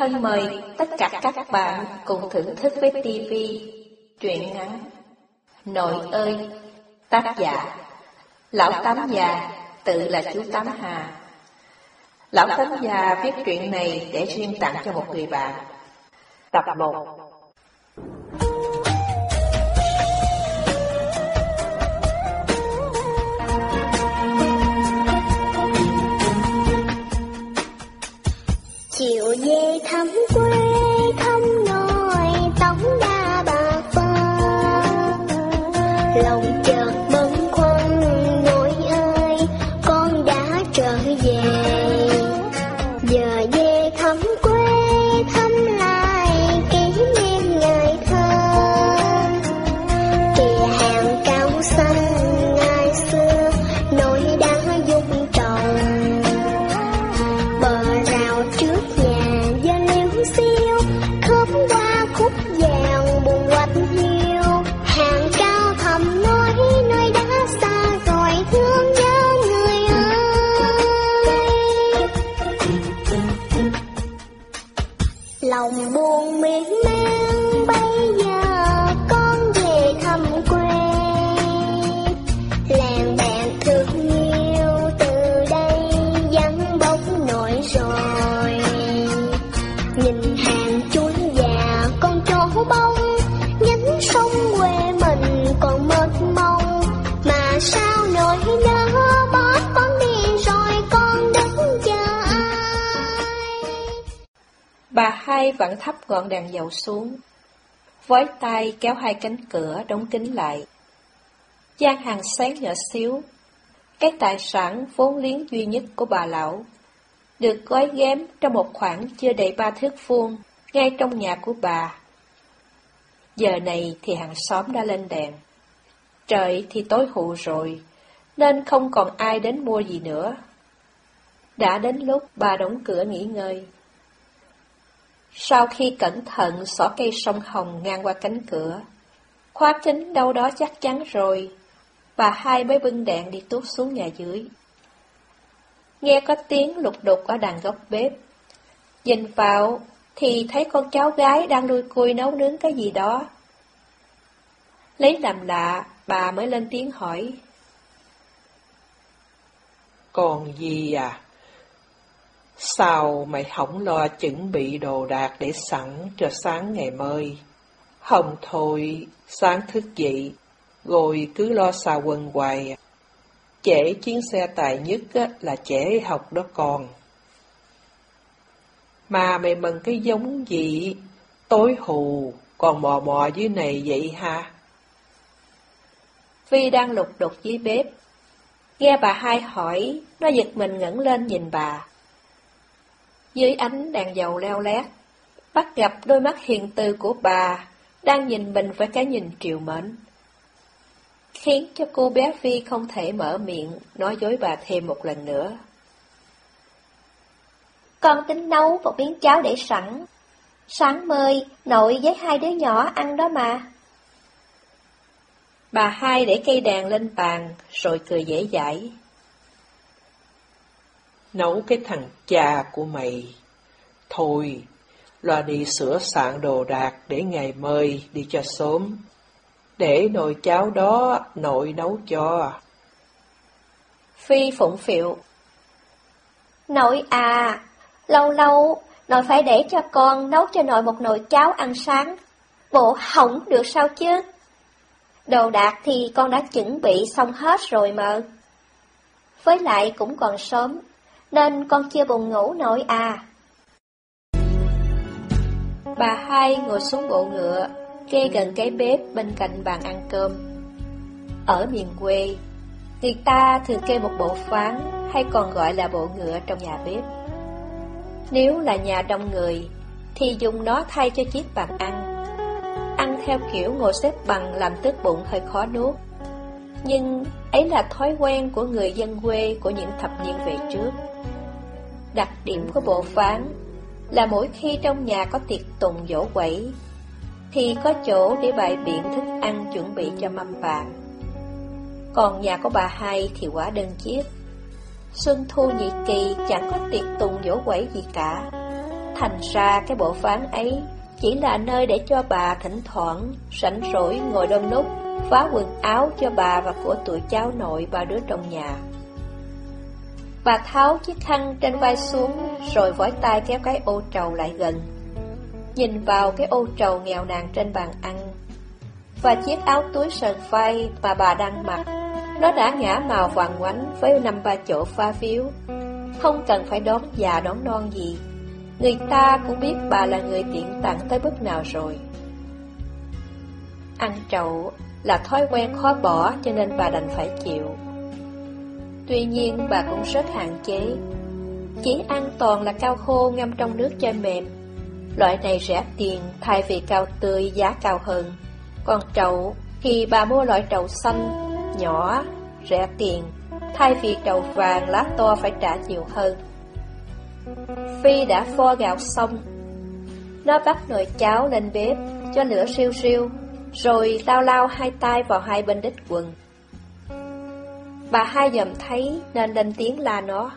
Thân mời tất cả các bạn cùng thưởng thức với TV truyện ngắn. Nội ơi. Tác giả. Lão Tám Già, tự là chú Tám Hà. Lão Tám Già viết truyện này để riêng tặng cho một người bạn. Tập 1 chiều về thăm quê. Bà hai vẫn thấp ngọn đèn dầu xuống, với tay kéo hai cánh cửa đóng kín lại. gian hàng sáng nhỏ xíu, cái tài sản vốn liếng duy nhất của bà lão, được gói ghém trong một khoảng chưa đầy ba thước vuông, ngay trong nhà của bà. Giờ này thì hàng xóm đã lên đèn. Trời thì tối hụ rồi, nên không còn ai đến mua gì nữa. Đã đến lúc bà đóng cửa nghỉ ngơi. Sau khi cẩn thận xỏ cây sông hồng ngang qua cánh cửa, khóa kính đâu đó chắc chắn rồi, bà hai mới bưng đèn đi tuốt xuống nhà dưới. Nghe có tiếng lục đục ở đàn góc bếp. Nhìn vào thì thấy con cháu gái đang nuôi cui nấu nướng cái gì đó. Lấy làm lạ, bà mới lên tiếng hỏi. Còn gì à? Sao mày không lo chuẩn bị đồ đạc để sẵn cho sáng ngày mới? Không thôi, sáng thức dậy, rồi cứ lo xà quần hoài. Trễ chuyến xe tài nhất là trễ học đó còn, Mà mày mừng cái giống gì? Tối hù, còn mò mò dưới này vậy ha? Vi đang lục đục dưới bếp. Nghe bà hai hỏi, nó giật mình ngẩng lên nhìn bà. Dưới ánh đèn dầu leo lét, bắt gặp đôi mắt hiền từ của bà, đang nhìn mình với cái nhìn triều mến. Khiến cho cô bé Vi không thể mở miệng, nói dối bà thêm một lần nữa. Con tính nấu một miếng cháo để sẵn. Sáng mời, nội với hai đứa nhỏ ăn đó mà. Bà hai để cây đàn lên bàn, rồi cười dễ dãi. Nấu cái thằng cha của mày. Thôi, loa đi sửa soạn đồ đạc để ngày mời đi cho sớm. Để nồi cháo đó nội nấu cho. Phi phụng phiệu Nội à, lâu lâu, nội phải để cho con nấu cho nội một nồi cháo ăn sáng. Bộ hỏng được sao chứ? Đồ đạc thì con đã chuẩn bị xong hết rồi mà. Với lại cũng còn sớm, nên con chưa buồn ngủ nổi à. bà hai ngồi xuống bộ ngựa, kê gần cái bếp bên cạnh bàn ăn cơm. Ở miền quê, người ta thường kê một bộ phán hay còn gọi là bộ ngựa trong nhà bếp. Nếu là nhà đông người, thì dùng nó thay cho chiếc bàn ăn. Ăn theo kiểu ngồi xếp bằng làm tức bụng hơi khó nuốt. Nhưng ấy là thói quen của người dân quê của những thập niên về trước. Đặc điểm của bộ phán là mỗi khi trong nhà có tiệc tùng dỗ quẩy, thì có chỗ để bày biện thức ăn chuẩn bị cho mâm bàn. Còn nhà của bà hai thì quá đơn chiếc. Xuân thu nhị kỳ chẳng có tiệc tùng dỗ quẩy gì cả. Thành ra cái bộ phán ấy chỉ là nơi để cho bà thỉnh thoảng rảnh rỗi ngồi đông nút phá quần áo cho bà và của tụi cháu nội và đứa trong nhà. Bà tháo chiếc khăn trên vai xuống rồi vói tay kéo cái ô trầu lại gần. Nhìn vào cái ô trầu nghèo nàn trên bàn ăn và chiếc áo túi sờn vai mà bà đang mặc, nó đã ngã màu vàng ngoánh với năm ba chỗ pha phiếu. Không cần phải đón già đón non gì, người ta cũng biết bà là người tiện tặng tới bước nào rồi. Ăn trầu là thói quen khó bỏ cho nên bà đành phải chịu. Tuy nhiên bà cũng rất hạn chế, chỉ ăn toàn là cao khô ngâm trong nước cho mềm. Loại này rẻ tiền thay vì cao tươi giá cao hơn. Còn trậu thì bà mua loại trậu xanh, nhỏ, rẻ tiền, thay vì trậu vàng lá to phải trả nhiều hơn. Phi đã pho gạo xong, nó bắt nồi cháo lên bếp cho lửa siêu siêu, rồi tao lao hai tay vào hai bên đít quần. Bà hai dòm thấy nên lên tiếng la nó.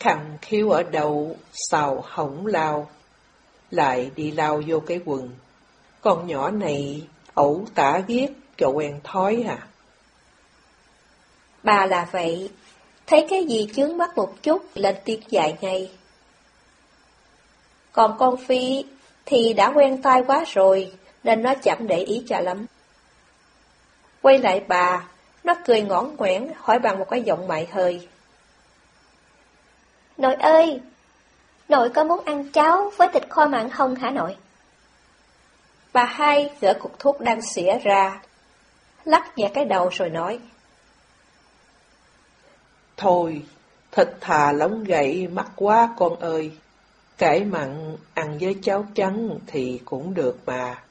Khăn khiếu ở đầu, xào hỏng lao, lại đi lao vô cái quần. Con nhỏ này ẩu tả ghét cho quen thói à. Bà là vậy, thấy cái gì chướng mắt một chút lên tiếng dạy ngay. Còn con Phi thì đã quen tai quá rồi, nên nó chẳng để ý cho lắm. Quay lại bà, nó cười ngõn ngoẻn hỏi bằng một cái giọng mại hơi. Nội ơi, nội có muốn ăn cháo với thịt kho mặn không hả nội? Bà hai gỡ cục thuốc đang xỉa ra, lắc nhẹ cái đầu rồi nói. Thôi, thịt thà lóng gậy mắc quá con ơi. Cải mặn ăn với cháo trắng thì cũng được mà.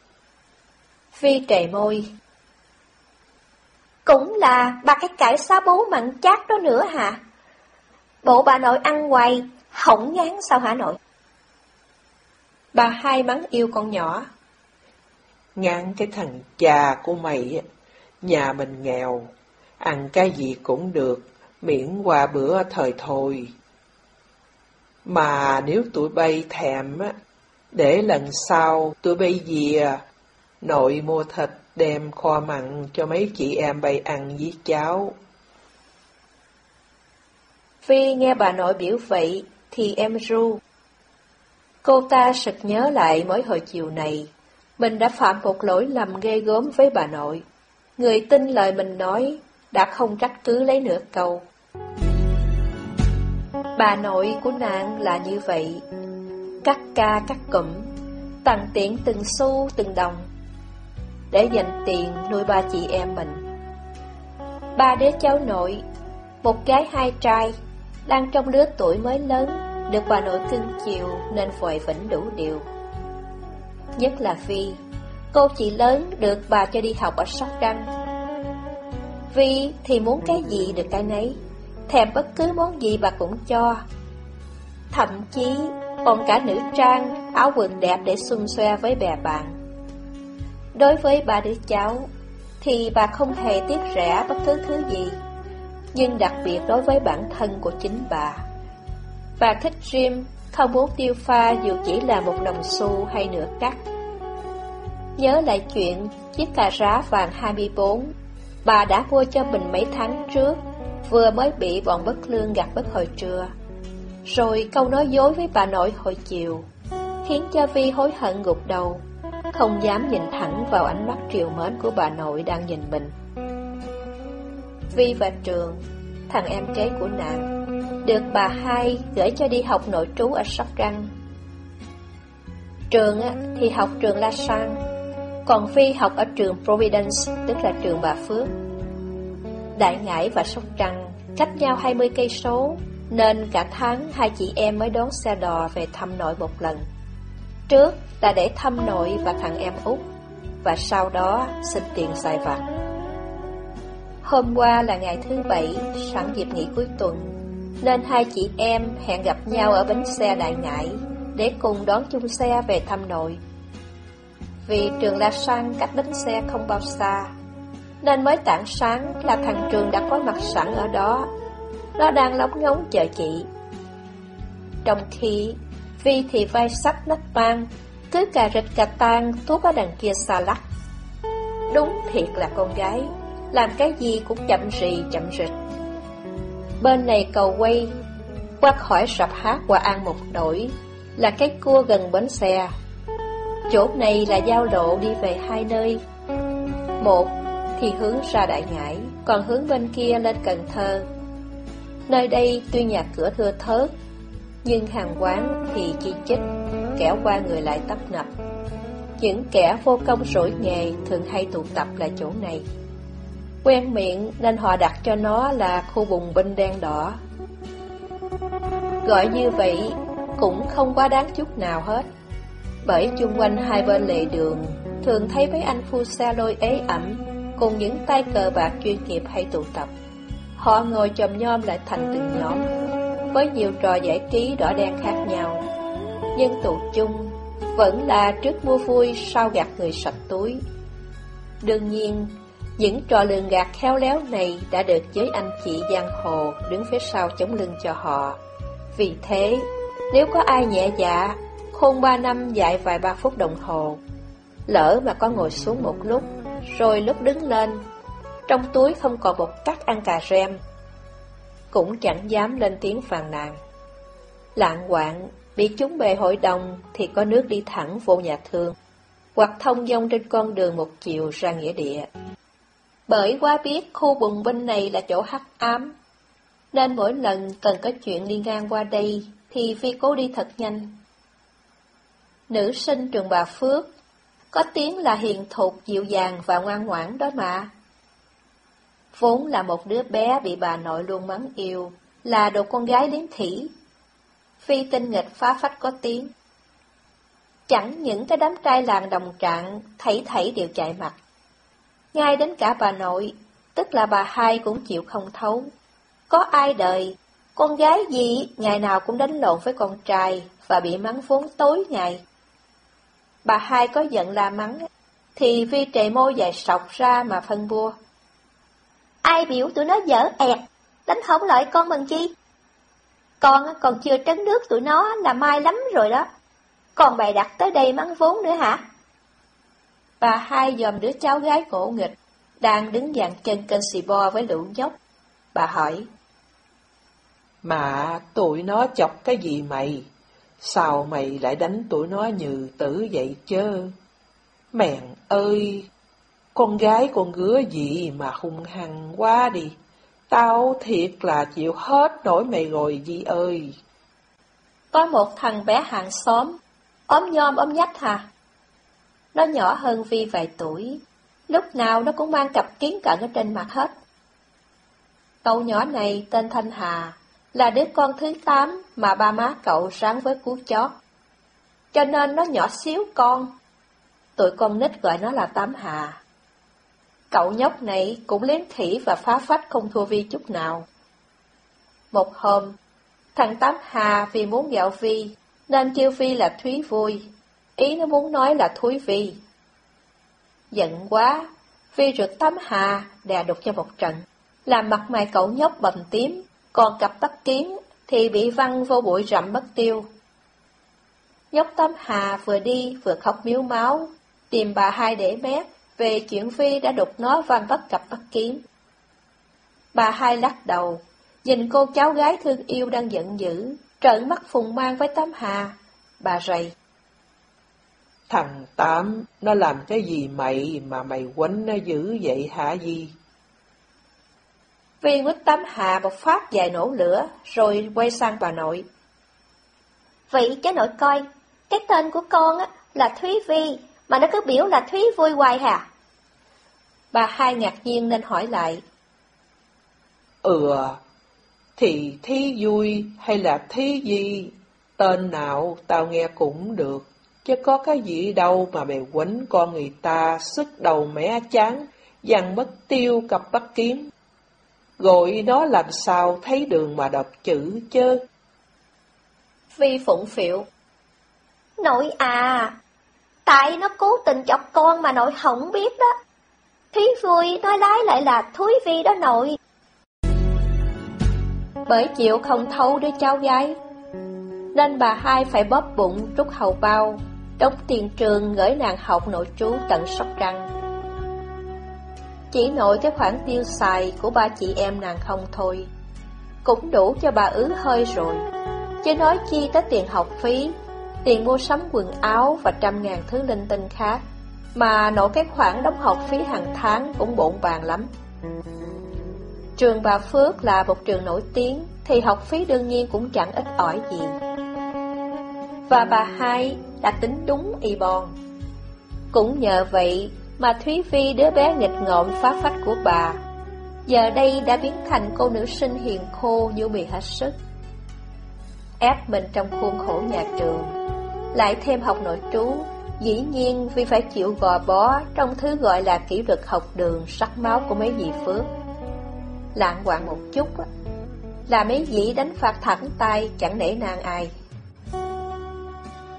Phi trề môi. Cũng là ba cái cải xá bố mặn chát đó nữa hả? Bộ bà nội ăn hoài, hỏng ngán sao hả nội? Bà hai mắng yêu con nhỏ. Ngán cái thằng cha của mày, nhà mình nghèo, ăn cái gì cũng được, miễn qua bữa thời thôi. Mà nếu tụi bay thèm á, để lần sau tụi bay về, nội mua thịt đem kho mặn cho mấy chị em bay ăn với cháu. Phi nghe bà nội biểu vậy thì em ru. Cô ta sực nhớ lại mỗi hồi chiều này, mình đã phạm một lỗi lầm ghê gớm với bà nội. Người tin lời mình nói, đã không trách cứ lấy nửa câu. Bà nội của nàng là như vậy, cắt ca cắt cụm, tặng tiện từng xu từng đồng, để dành tiền nuôi ba chị em mình. Ba đứa cháu nội, một gái hai trai, đang trong lứa tuổi mới lớn, được bà nội cưng chiều nên vội vĩnh đủ điều. Nhất là Phi, cô chị lớn được bà cho đi học ở Sóc Trăng. Vi thì muốn cái gì được cái nấy, thèm bất cứ món gì bà cũng cho. Thậm chí còn cả nữ trang, áo quần đẹp để xung xoe với bè bạn. Đối với ba đứa cháu, thì bà không hề tiếc rẻ bất cứ thứ gì, nhưng đặc biệt đối với bản thân của chính bà. Bà thích gym, không muốn tiêu pha dù chỉ là một đồng xu hay nửa cắt. Nhớ lại chuyện chiếc cà rá vàng 24, bà đã mua cho mình mấy tháng trước, vừa mới bị bọn bất lương gặp bất hồi trưa. Rồi câu nói dối với bà nội hồi chiều, khiến cho Vi hối hận gục đầu, không dám nhìn thẳng vào ánh mắt triều mến của bà nội đang nhìn mình. Vi và Trường, thằng em kế của nàng, được bà hai gửi cho đi học nội trú ở Sóc Trăng. Trường thì học trường La Sang, còn Phi học ở trường Providence, tức là trường bà Phước. Đại Ngãi và Sóc Trăng cách nhau 20 cây số, nên cả tháng hai chị em mới đón xe đò về thăm nội một lần. Trước là để thăm nội và thằng em út, và sau đó xin tiền xài vặt. Hôm qua là ngày thứ bảy, sẵn dịp nghỉ cuối tuần, nên hai chị em hẹn gặp nhau ở bến xe Đại Ngãi để cùng đón chung xe về thăm nội. Vì trường La Sang cách bến xe không bao xa, nên mới tảng sáng là thằng Trường đã có mặt sẵn ở đó. Nó đang lóng ngóng chờ chị. Trong khi Vi thì vai sắc nách mang cứ cà rịch cà tan thuốc ở đằng kia xa lắc. Đúng thiệt là con gái, làm cái gì cũng chậm rì chậm rịch. Bên này cầu quay, qua khỏi sập hát qua ăn một nổi, là cái cua gần bến xe. Chỗ này là giao lộ đi về hai nơi. Một thì hướng ra Đại Ngãi, còn hướng bên kia lên Cần Thơ. Nơi đây tuy nhà cửa thưa thớt, nhưng hàng quán thì chi chích, kẻo qua người lại tấp nập. Những kẻ vô công rỗi nghề thường hay tụ tập lại chỗ này. Quen miệng nên họ đặt cho nó là khu bùng binh đen đỏ. Gọi như vậy cũng không quá đáng chút nào hết. Bởi chung quanh hai bên lề đường, thường thấy mấy anh phu xe lôi ế ẩm, cùng những tay cờ bạc chuyên nghiệp hay tụ tập. Họ ngồi chồm nhom lại thành từng nhóm, với nhiều trò giải trí đỏ đen khác nhau. Nhưng tụ chung vẫn là trước mua vui sau gạt người sạch túi. Đương nhiên, những trò lường gạt khéo léo này đã được giới anh chị giang hồ đứng phía sau chống lưng cho họ. Vì thế, nếu có ai nhẹ dạ, khôn ba năm dạy vài ba phút đồng hồ, lỡ mà có ngồi xuống một lúc, rồi lúc đứng lên, trong túi không còn một cắt ăn cà rem, cũng chẳng dám lên tiếng phàn nàn. Lạng quạng, bị chúng bề hội đồng thì có nước đi thẳng vô nhà thương, hoặc thông dông trên con đường một chiều ra nghĩa địa. Bởi qua biết khu bùng binh này là chỗ hắc ám, nên mỗi lần cần có chuyện đi ngang qua đây thì Phi cố đi thật nhanh. Nữ sinh trường bà Phước, có tiếng là hiền thục, dịu dàng và ngoan ngoãn đó mà. Vốn là một đứa bé bị bà nội luôn mắng yêu, là đồ con gái liếm thỉ. Phi tinh nghịch phá phách có tiếng. Chẳng những cái đám trai làng đồng trạng, thảy thảy đều chạy mặt. Ngay đến cả bà nội, tức là bà hai cũng chịu không thấu. Có ai đời, con gái gì ngày nào cũng đánh lộn với con trai và bị mắng vốn tối ngày. Bà hai có giận là mắng, thì Vi trệ môi dài sọc ra mà phân bua. Ai biểu tụi nó dở ẹt, đánh không lợi con bằng chi? Con còn chưa trấn nước tụi nó là mai lắm rồi đó. Còn bày đặt tới đây mắng vốn nữa hả? Bà hai dòm đứa cháu gái cổ nghịch, đang đứng dàn chân kênh xì bo với lũ nhóc. Bà hỏi. Mà tụi nó chọc cái gì mày? Sao mày lại đánh tụi nó như tử vậy chớ? Mèn ơi! Con gái con gứa gì mà hung hăng quá đi. Tao thiệt là chịu hết nổi mày rồi Di ơi. Có một thằng bé hàng xóm, ốm nhom ốm nhách hà. Nó nhỏ hơn Vi vài tuổi, lúc nào nó cũng mang cặp kiến cận ở trên mặt hết. Cậu nhỏ này tên Thanh Hà, là đứa con thứ tám mà ba má cậu sáng với cú chó. Cho nên nó nhỏ xíu con. Tụi con nít gọi nó là Tám Hà. Cậu nhóc này cũng lén khỉ và phá phách không thua Vi chút nào. Một hôm, thằng Tám Hà vì muốn gạo Vi, nên kêu Vi là Thúy Vui. Ý nó muốn nói là Thúy Vi. Giận quá, Vi rượt Tám Hà, đè đục cho một trận, làm mặt mày cậu nhóc bầm tím, còn cặp tắc kiến thì bị văng vô bụi rậm mất tiêu. Nhóc Tâm Hà vừa đi vừa khóc miếu máu, tìm bà hai để mép, về chuyện Phi đã đục nó van bắt cặp bắt kiếm. Bà hai lắc đầu, nhìn cô cháu gái thương yêu đang giận dữ, trợn mắt phùng mang với Tâm Hà. Bà rầy. Thằng Tám, nó làm cái gì mày mà mày quánh nó dữ vậy hả gì? Viên quýt Tám Hà một phát vài nổ lửa, rồi quay sang bà nội. Vậy cái nội coi, cái tên của con á là Thúy Vi, mà nó cứ biểu là Thúy vui hoài hả? Bà hai ngạc nhiên nên hỏi lại. Ừ, thì thí vui hay là thí gì, tên nào tao nghe cũng được, chứ có cái gì đâu mà mày quánh con người ta sức đầu mẻ chán, dằn mất tiêu cặp bắt kiếm. Gọi nó làm sao thấy đường mà đọc chữ chứ. phi phụng phiệu Nội à, tại nó cố tình chọc con mà nội không biết đó. Thúy vui nói lái lại là Thúy Vi đó nội. Bởi chịu không thấu đứa cháu gái, Nên bà hai phải bóp bụng rút hầu bao, đóng tiền trường gửi nàng học nội trú tận Sóc Trăng. Chỉ nội cái khoản tiêu xài của ba chị em nàng không thôi, cũng đủ cho bà ứ hơi rồi. Chứ nói chi tới tiền học phí, tiền mua sắm quần áo và trăm ngàn thứ linh tinh khác, mà nội cái khoản đóng học phí hàng tháng cũng bộn bàn lắm. Trường bà Phước là một trường nổi tiếng, thì học phí đương nhiên cũng chẳng ít ỏi gì. Và bà hai đã tính đúng y bon. Cũng nhờ vậy mà Thúy Vi đứa bé nghịch ngợm phá phách của bà, giờ đây đã biến thành cô nữ sinh hiền khô như bị hết sức. Ép mình trong khuôn khổ nhà trường, lại thêm học nội trú, dĩ nhiên vì phải chịu gò bó trong thứ gọi là kỷ luật học đường sắc máu của mấy dì Phước. Lạng quạng một chút là mấy dĩ đánh phạt thẳng tay chẳng nể nang ai.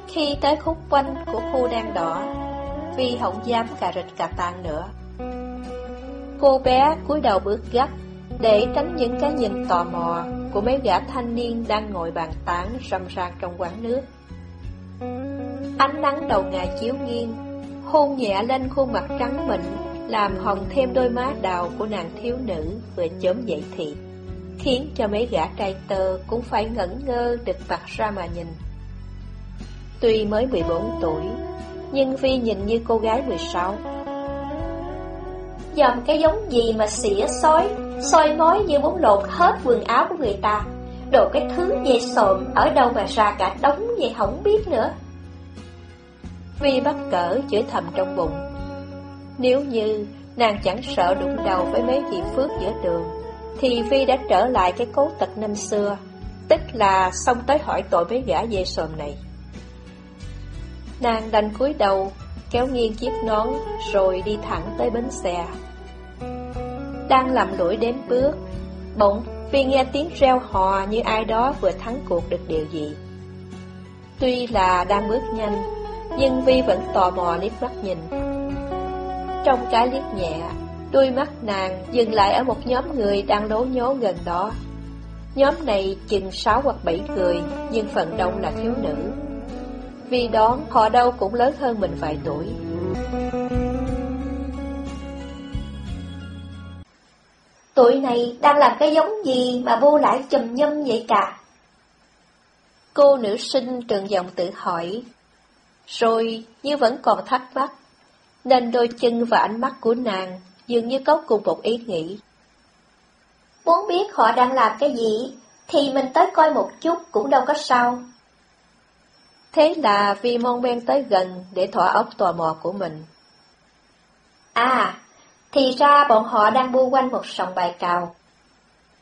Khi tới khúc quanh của khu đen đỏ, vì không dám cà rịch cà tàn nữa. Cô bé cúi đầu bước gấp để tránh những cái nhìn tò mò của mấy gã thanh niên đang ngồi bàn tán râm ran trong quán nước. Ánh nắng đầu ngày chiếu nghiêng, hôn nhẹ lên khuôn mặt trắng mịn, làm hồng thêm đôi má đào của nàng thiếu nữ vừa chớm dậy thị, khiến cho mấy gã trai tơ cũng phải ngẩn ngơ đực mặt ra mà nhìn. Tuy mới 14 tuổi, nhưng phi nhìn như cô gái 16. Dòm cái giống gì mà xỉa sói, soi mói như muốn lột hết quần áo của người ta. Đồ cái thứ dây sộm ở đâu mà ra cả đống vậy không biết nữa. phi bắt cỡ chửi thầm trong bụng. Nếu như nàng chẳng sợ đụng đầu với mấy chị Phước giữa đường, thì phi đã trở lại cái cố tật năm xưa, tức là xong tới hỏi tội mấy gã dây sòm này. Nàng đành cúi đầu, kéo nghiêng chiếc nón, rồi đi thẳng tới bến xe. Đang lầm lũi đếm bước, bỗng Vi nghe tiếng reo hò như ai đó vừa thắng cuộc được điều gì. Tuy là đang bước nhanh, nhưng Vi vẫn tò mò liếc mắt nhìn. Trong cái liếc nhẹ, đôi mắt nàng dừng lại ở một nhóm người đang lố nhố gần đó. Nhóm này chừng sáu hoặc bảy người, nhưng phần đông là thiếu nữ vì đó họ đâu cũng lớn hơn mình vài tuổi. Tụi này đang làm cái giống gì mà vô lại chùm nhâm vậy cả? Cô nữ sinh trường dòng tự hỏi, rồi như vẫn còn thắc mắc, nên đôi chân và ánh mắt của nàng dường như có cùng một ý nghĩ. Muốn biết họ đang làm cái gì, thì mình tới coi một chút cũng đâu có sao. Thế là Vi môn men tới gần để thỏa ốc tò mò của mình. À, thì ra bọn họ đang bu quanh một sòng bài cào.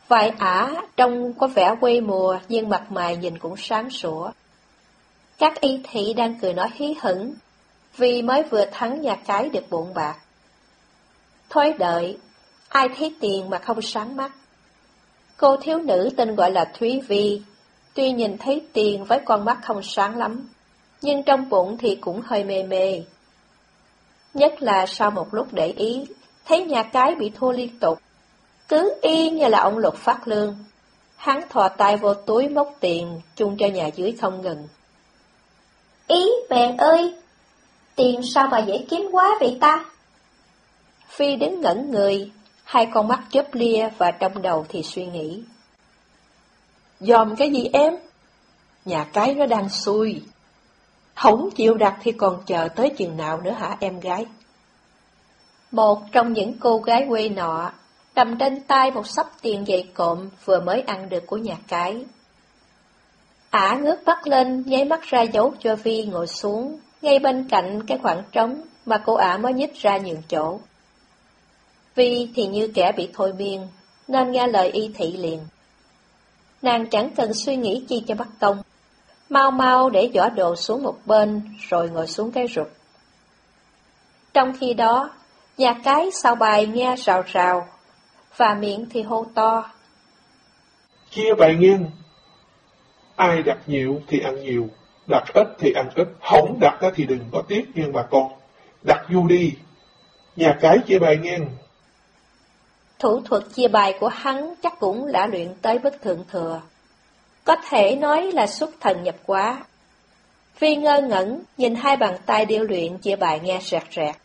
Vài ả trông có vẻ quê mùa nhưng mặt mày nhìn cũng sáng sủa. Các y thị đang cười nói hí hửng vì mới vừa thắng nhà cái được bộn bạc. Thôi đợi, ai thấy tiền mà không sáng mắt. Cô thiếu nữ tên gọi là Thúy Vi Tuy nhìn thấy tiền với con mắt không sáng lắm, nhưng trong bụng thì cũng hơi mê mê. Nhất là sau một lúc để ý, thấy nhà cái bị thua liên tục. Cứ y như là ông luật phát lương. Hắn thò tay vô túi móc tiền, chung cho nhà dưới không ngừng. Ý, mẹ ơi! Tiền sao mà dễ kiếm quá vậy ta? Phi đứng ngẩn người, hai con mắt chớp lia và trong đầu thì suy nghĩ. Dòm cái gì em? Nhà cái nó đang xui. Không chịu đặt thì còn chờ tới chừng nào nữa hả em gái? Một trong những cô gái quê nọ, cầm trên tay một sắp tiền dày cộm vừa mới ăn được của nhà cái. Ả ngước mắt lên, nháy mắt ra dấu cho Vi ngồi xuống, ngay bên cạnh cái khoảng trống mà cô ả mới nhích ra nhường chỗ. Vi thì như kẻ bị thôi miên, nên nghe lời y thị liền. Nàng chẳng cần suy nghĩ chi cho bắt công. Mau mau để giỏ đồ xuống một bên, rồi ngồi xuống cái rụt. Trong khi đó, nhà cái sau bài nghe rào rào, và miệng thì hô to. Chia bài nghiêng. Ai đặt nhiều thì ăn nhiều, đặt ít thì ăn ít, không đặt thì đừng có tiếc nhưng bà con. Đặt du đi. Nhà cái chia bài nghiêng, Thủ thuật chia bài của hắn chắc cũng đã luyện tới bất thượng thừa. Có thể nói là xuất thần nhập quá. Phi ngơ ngẩn nhìn hai bàn tay điêu luyện chia bài nghe rẹt rẹt.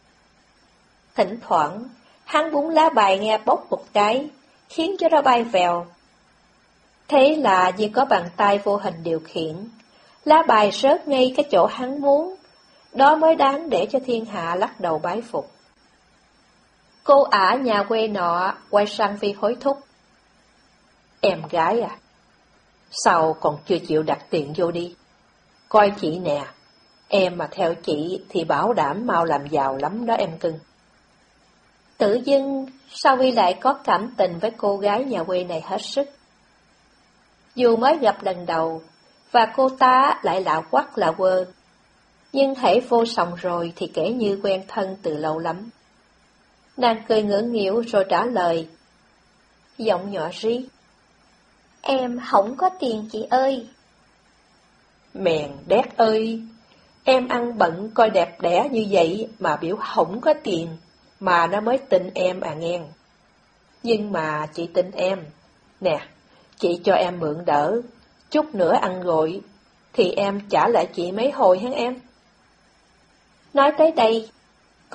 Thỉnh thoảng, hắn búng lá bài nghe bốc một cái, khiến cho nó bay vèo. Thế là như có bàn tay vô hình điều khiển, lá bài rớt ngay cái chỗ hắn muốn, đó mới đáng để cho thiên hạ lắc đầu bái phục. Cô ả nhà quê nọ quay sang phi hối thúc. Em gái à, sao còn chưa chịu đặt tiền vô đi? Coi chị nè, em mà theo chị thì bảo đảm mau làm giàu lắm đó em cưng. Tự dưng, sao Vi lại có cảm tình với cô gái nhà quê này hết sức? Dù mới gặp lần đầu, và cô ta lại lạ quắc lạ quơ, nhưng thể vô sòng rồi thì kể như quen thân từ lâu lắm. Nàng cười ngưỡng nghỉu rồi trả lời. Giọng nhỏ rí. Em không có tiền chị ơi. Mèn đét ơi, em ăn bận coi đẹp đẽ như vậy mà biểu không có tiền, mà nó mới tin em à nghe. Nhưng mà chị tin em. Nè, chị cho em mượn đỡ, chút nữa ăn gội, thì em trả lại chị mấy hồi hả em? Nói tới đây,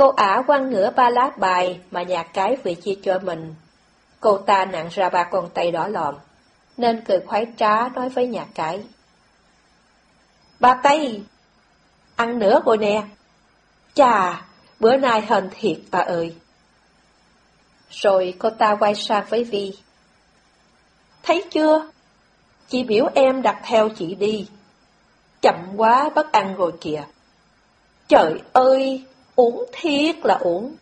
cô ả quăng ngửa ba lá bài mà nhà cái vị chia cho mình. Cô ta nặng ra ba con tay đỏ lòm, nên cười khoái trá nói với nhà cái. Ba tay, ăn nữa rồi nè. Chà, bữa nay hên thiệt ta ơi. Rồi cô ta quay sang với Vi. Thấy chưa? Chị biểu em đặt theo chị đi. Chậm quá bất ăn rồi kìa. Trời ơi, uổng thiệt là uổng.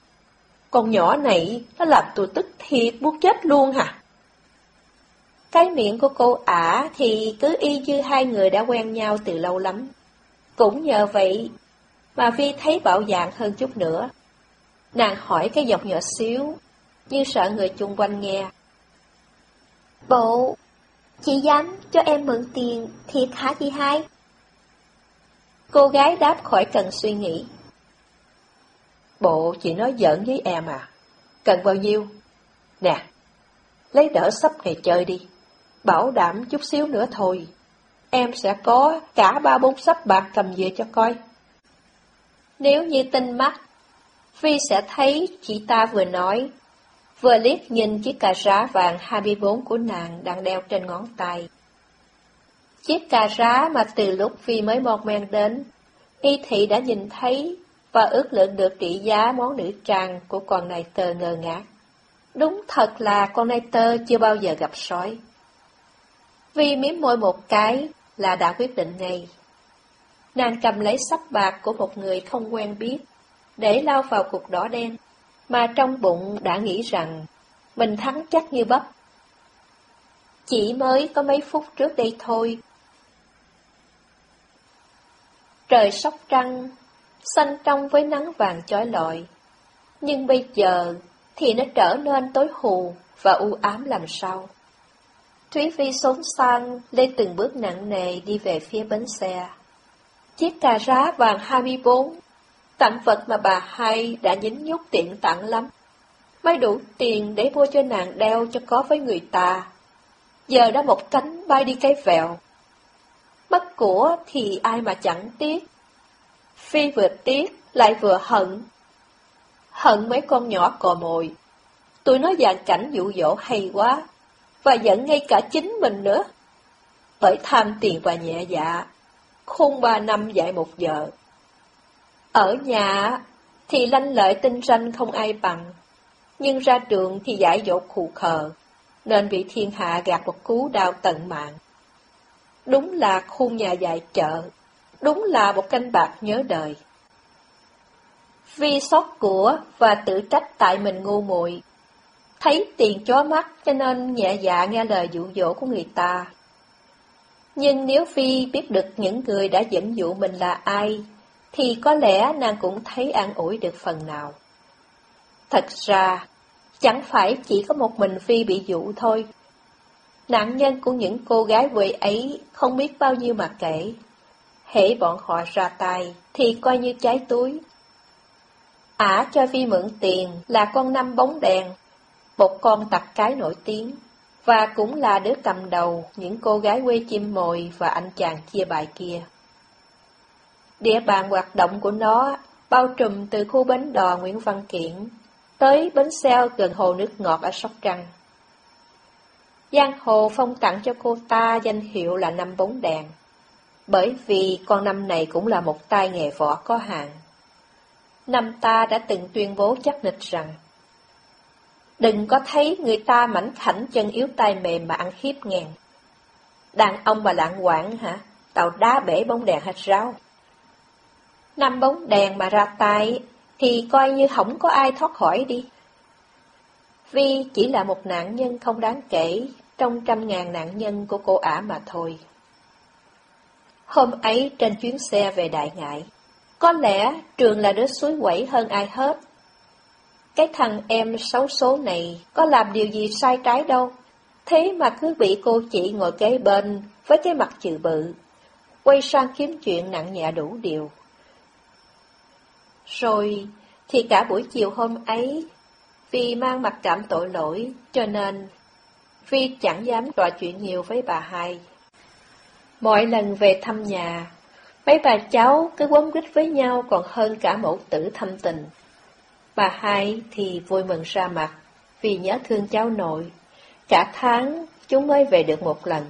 Con nhỏ này nó làm tôi tức thiệt muốn chết luôn hả? Cái miệng của cô ả thì cứ y như hai người đã quen nhau từ lâu lắm. Cũng nhờ vậy mà Vi thấy bạo dạng hơn chút nữa. Nàng hỏi cái giọng nhỏ xíu, như sợ người chung quanh nghe. Bộ, chị dám cho em mượn tiền thiệt hả chị hai? Cô gái đáp khỏi cần suy nghĩ. Bộ chỉ nói giỡn với em à? Cần bao nhiêu? Nè, lấy đỡ sắp ngày chơi đi. Bảo đảm chút xíu nữa thôi. Em sẽ có cả ba bốn sắp bạc cầm về cho coi. Nếu như tinh mắt, Phi sẽ thấy chị ta vừa nói, vừa liếc nhìn chiếc cà rá vàng 24 của nàng đang đeo trên ngón tay. Chiếc cà rá mà từ lúc Phi mới một men đến, y thị đã nhìn thấy và ước lượng được trị giá món nữ trang của con này tơ ngơ ngác. Đúng thật là con này tơ chưa bao giờ gặp sói. Vì miếm môi một cái là đã quyết định ngay. Nàng cầm lấy sắp bạc của một người không quen biết, để lao vào cục đỏ đen, mà trong bụng đã nghĩ rằng mình thắng chắc như bắp. Chỉ mới có mấy phút trước đây thôi. Trời sóc trăng, xanh trong với nắng vàng chói lọi. Nhưng bây giờ thì nó trở nên tối hù và u ám làm sao. Thúy Phi sống sang, lên từng bước nặng nề đi về phía bến xe. Chiếc cà rá vàng 24, tặng vật mà bà hai đã nhín nhúc tiện tặng lắm. Mới đủ tiền để mua cho nàng đeo cho có với người ta. Giờ đã một cánh bay đi cái vẹo. Mất của thì ai mà chẳng tiếc. Phi vừa tiếc, lại vừa hận. Hận mấy con nhỏ cò mồi. Tụi nó dàn cảnh dụ dỗ hay quá, và giận ngay cả chính mình nữa. Bởi tham tiền và nhẹ dạ, khôn ba năm dạy một giờ. Ở nhà thì lanh lợi tinh ranh không ai bằng, nhưng ra trường thì giải dỗ khù khờ, nên bị thiên hạ gạt một cú đau tận mạng. Đúng là khung nhà dạy chợ, đúng là một canh bạc nhớ đời. Vì xót của và tự trách tại mình ngu muội thấy tiền chó mắt cho nên nhẹ dạ nghe lời dụ dỗ của người ta. Nhưng nếu Phi biết được những người đã dẫn dụ mình là ai, thì có lẽ nàng cũng thấy an ủi được phần nào. Thật ra, chẳng phải chỉ có một mình Phi bị dụ thôi. Nạn nhân của những cô gái quê ấy không biết bao nhiêu mà kể. Hễ bọn họ ra tay thì coi như trái túi. Ả cho Vi mượn tiền là con năm bóng đèn một con tặc cái nổi tiếng, và cũng là đứa cầm đầu những cô gái quê chim mồi và anh chàng chia bài kia. Địa bàn hoạt động của nó bao trùm từ khu bến đò Nguyễn Văn Kiển tới bến xe gần hồ nước ngọt ở Sóc Trăng. Giang Hồ phong tặng cho cô ta danh hiệu là năm bóng đèn, bởi vì con năm này cũng là một tay nghề võ có hạn. Năm ta đã từng tuyên bố chắc nịch rằng, Đừng có thấy người ta mảnh khảnh chân yếu tay mềm mà ăn hiếp ngàn. Đàn ông mà lạng quạng hả? Tàu đá bể bóng đèn hết rau. Năm bóng đèn mà ra tay thì coi như không có ai thoát khỏi đi. Vi chỉ là một nạn nhân không đáng kể, trong trăm ngàn nạn nhân của cô ả mà thôi. Hôm ấy trên chuyến xe về Đại Ngại, có lẽ Trường là đứa suối quẩy hơn ai hết. Cái thằng em xấu số này có làm điều gì sai trái đâu, thế mà cứ bị cô chị ngồi kế bên với cái mặt chữ bự, quay sang kiếm chuyện nặng nhẹ đủ điều. Rồi thì cả buổi chiều hôm ấy, vì mang mặt cảm tội lỗi, cho nên Vi chẳng dám trò chuyện nhiều với bà hai. Mỗi lần về thăm nhà, mấy bà cháu cứ quấn quýt với nhau còn hơn cả mẫu tử thâm tình. Bà hai thì vui mừng ra mặt, vì nhớ thương cháu nội. Cả tháng chúng mới về được một lần,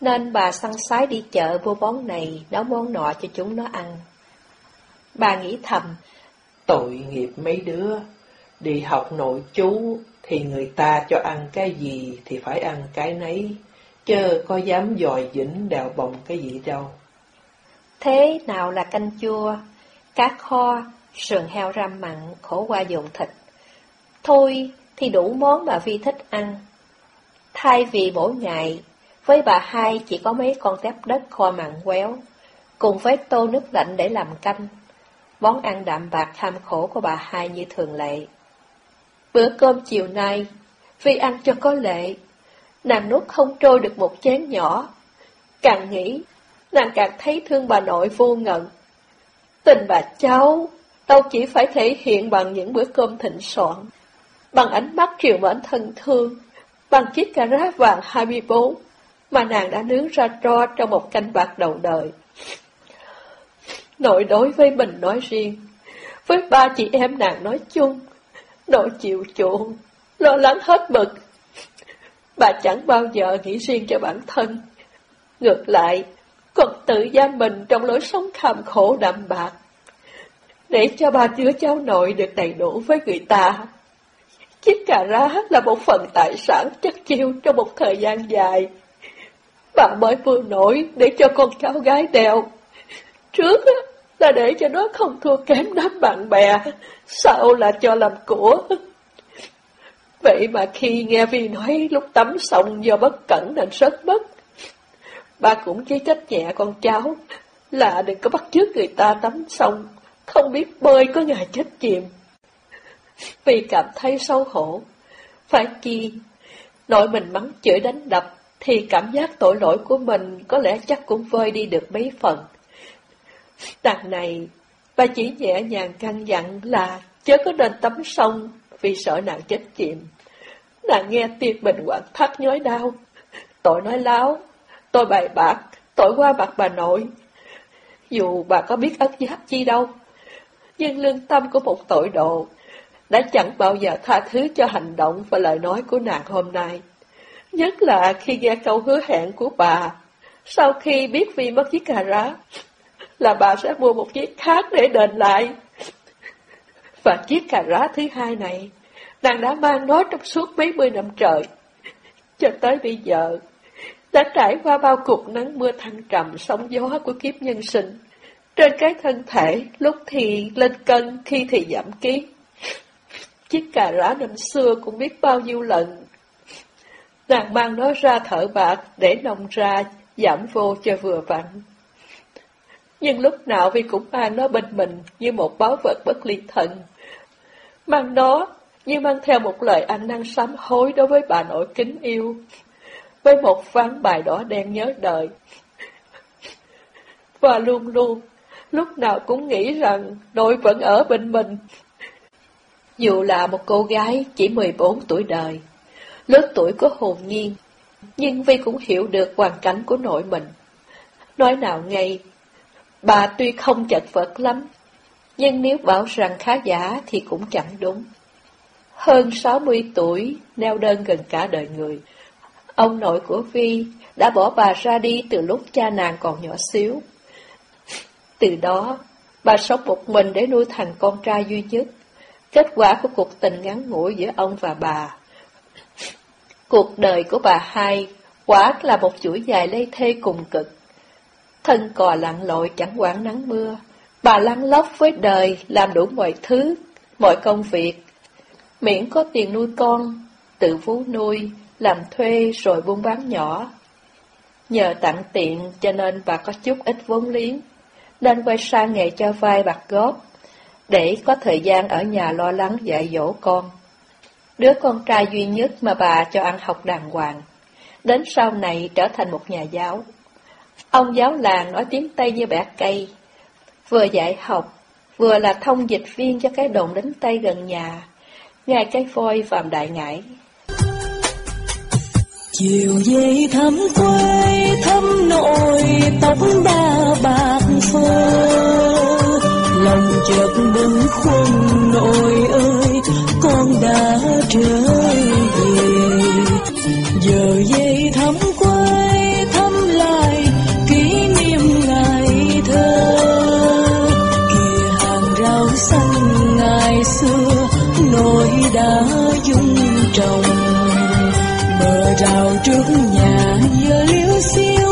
nên bà săn sái đi chợ mua món này, nấu món nọ cho chúng nó ăn. Bà nghĩ thầm, Tội nghiệp mấy đứa, đi học nội chú thì người ta cho ăn cái gì thì phải ăn cái nấy, chớ có dám dòi dĩnh đào bồng cái gì đâu. Thế nào là canh chua, cá kho, sườn heo ram mặn, khổ qua dồn thịt. Thôi thì đủ món bà Vi thích ăn. Thay vì mỗi ngày, với bà hai chỉ có mấy con tép đất kho mặn quéo, cùng với tô nước lạnh để làm canh. Món ăn đạm bạc tham khổ của bà hai như thường lệ. Bữa cơm chiều nay, Vi ăn cho có lệ, nàng nuốt không trôi được một chén nhỏ. Càng nghĩ, nàng càng thấy thương bà nội vô ngận. Tình bà cháu, tao chỉ phải thể hiện bằng những bữa cơm thịnh soạn, bằng ánh mắt triều mến thân thương, bằng chiếc cà rá vàng 24 mà nàng đã nướng ra tro trong một canh bạc đầu đời. Nội đối với mình nói riêng, với ba chị em nàng nói chung, nội chịu chuộng, lo lắng hết mực. Bà chẳng bao giờ nghĩ riêng cho bản thân. Ngược lại, còn tự giam mình trong lối sống kham khổ đậm bạc, để cho ba đứa cháu nội được đầy đủ với người ta. Chiếc cà rá là một phần tài sản chất chiêu trong một thời gian dài. Bà mới vừa nổi để cho con cháu gái đeo. Trước là để cho nó không thua kém đám bạn bè, sau là cho làm của. Vậy mà khi nghe Vi nói lúc tắm xong do bất cẩn nên rớt mất, ba cũng chỉ trách nhẹ con cháu là đừng có bắt chước người ta tắm xong, không biết bơi có ngày chết chìm. vi cảm thấy xấu hổ, phải chi, nội mình mắng chửi đánh đập, thì cảm giác tội lỗi của mình có lẽ chắc cũng vơi đi được mấy phần. Đằng này, bà chỉ nhẹ nhàng căn dặn là chớ có nên tắm sông vì sợ nàng chết chìm. Nàng nghe tim mình quặn thắt nhói đau. Tội nói láo, tôi bày bạc, tội qua mặt bà nội. Dù bà có biết ất giáp chi đâu, nhưng lương tâm của một tội độ đã chẳng bao giờ tha thứ cho hành động và lời nói của nàng hôm nay. Nhất là khi nghe câu hứa hẹn của bà, sau khi biết vì mất chiếc cà rá, là bà sẽ mua một chiếc khác để đền lại. Và chiếc cà rá thứ hai này, nàng đã mang nó trong suốt mấy mươi năm trời. Cho tới bây giờ, đã trải qua bao cuộc nắng mưa thăng trầm sóng gió của kiếp nhân sinh. Trên cái thân thể, lúc thì lên cân, khi thì giảm ký. Chiếc cà rá năm xưa cũng biết bao nhiêu lần. Nàng mang nó ra thở bạc để nồng ra, giảm vô cho vừa vặn nhưng lúc nào Vi cũng mang nó bên mình như một báu vật bất ly thân. Mang nó như mang theo một lời ăn năn sám hối đối với bà nội kính yêu, với một ván bài đỏ đen nhớ đời. Và luôn luôn, lúc nào cũng nghĩ rằng nội vẫn ở bên mình. Dù là một cô gái chỉ 14 tuổi đời, lớn tuổi của hồn nhiên, Nhưng Vi cũng hiểu được hoàn cảnh của nội mình. Nói nào ngay, bà tuy không chật vật lắm, nhưng nếu bảo rằng khá giả thì cũng chẳng đúng. Hơn 60 tuổi, neo đơn gần cả đời người. Ông nội của Vi đã bỏ bà ra đi từ lúc cha nàng còn nhỏ xíu. Từ đó, bà sống một mình để nuôi thằng con trai duy nhất. Kết quả của cuộc tình ngắn ngủi giữa ông và bà. Cuộc đời của bà hai quả là một chuỗi dài lây thê cùng cực. Thân cò lặn lội chẳng quản nắng mưa, bà lăn lóc với đời làm đủ mọi thứ, mọi công việc. Miễn có tiền nuôi con, tự vú nuôi, làm thuê rồi buôn bán nhỏ. Nhờ tặng tiện cho nên bà có chút ít vốn liếng, nên quay sang nghề cho vai bạc góp, để có thời gian ở nhà lo lắng dạy dỗ con. Đứa con trai duy nhất mà bà cho ăn học đàng hoàng, đến sau này trở thành một nhà giáo. Ông giáo làng nói tiếng Tây như bẻ cây, vừa dạy học, vừa là thông dịch viên cho cái đồn đến Tây gần nhà, ngay cái voi vàm đại ngải. Chiều dây thăm quê thăm nội tóc đa bạc phơ. Lòng chợt bừng khuâng nội ơi con đã trở về. Giờ dây thăm quê Tôi đã dung trồng. Bờ rào trước nhà giờ liễu xiêu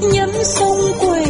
nhắm sông quê.